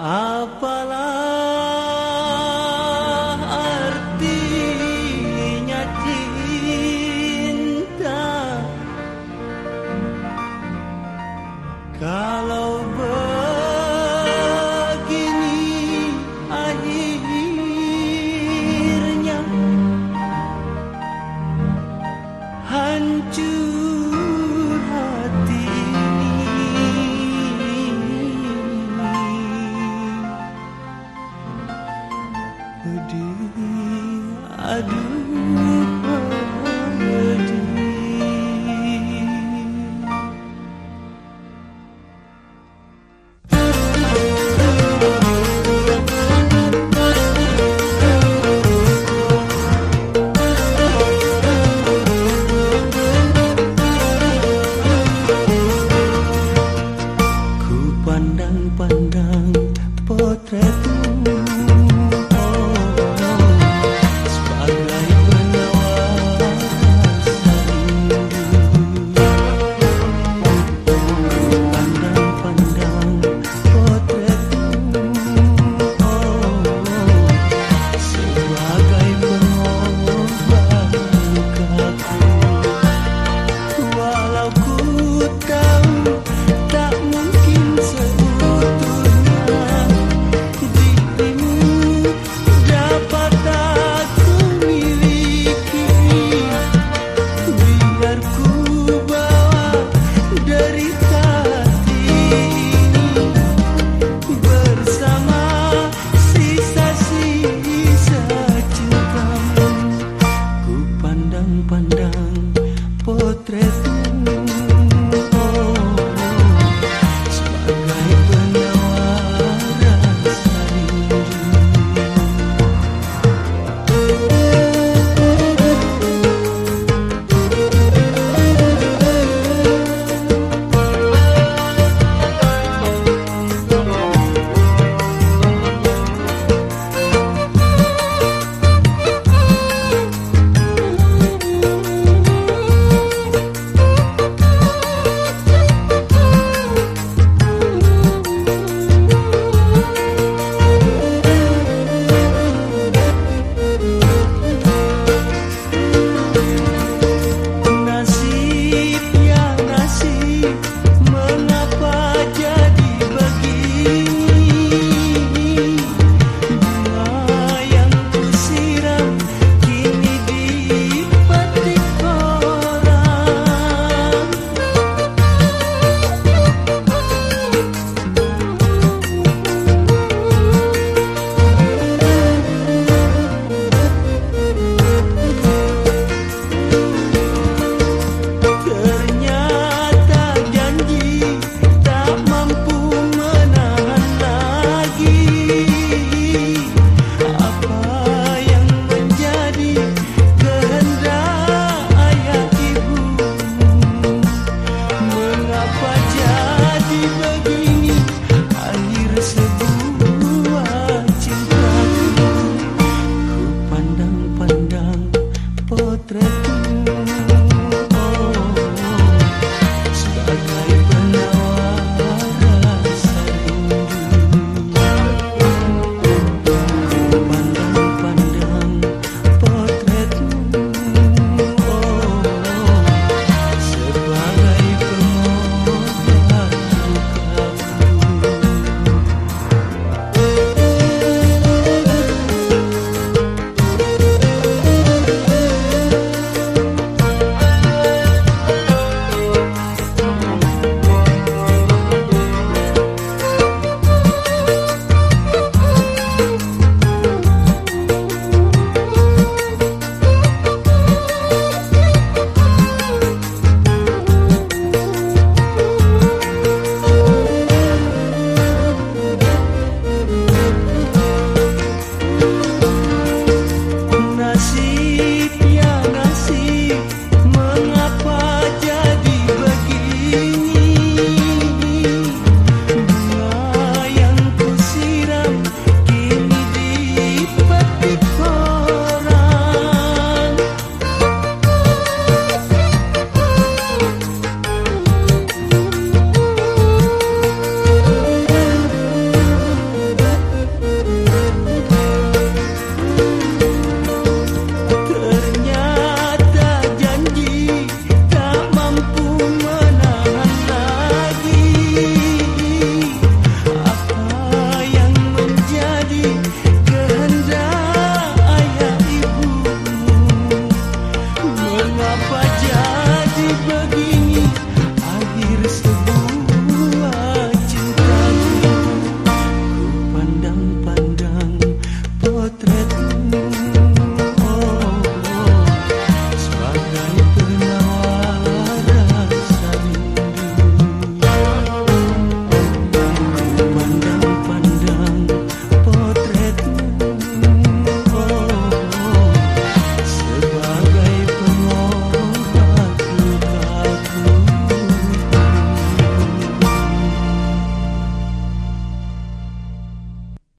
Apalah pedih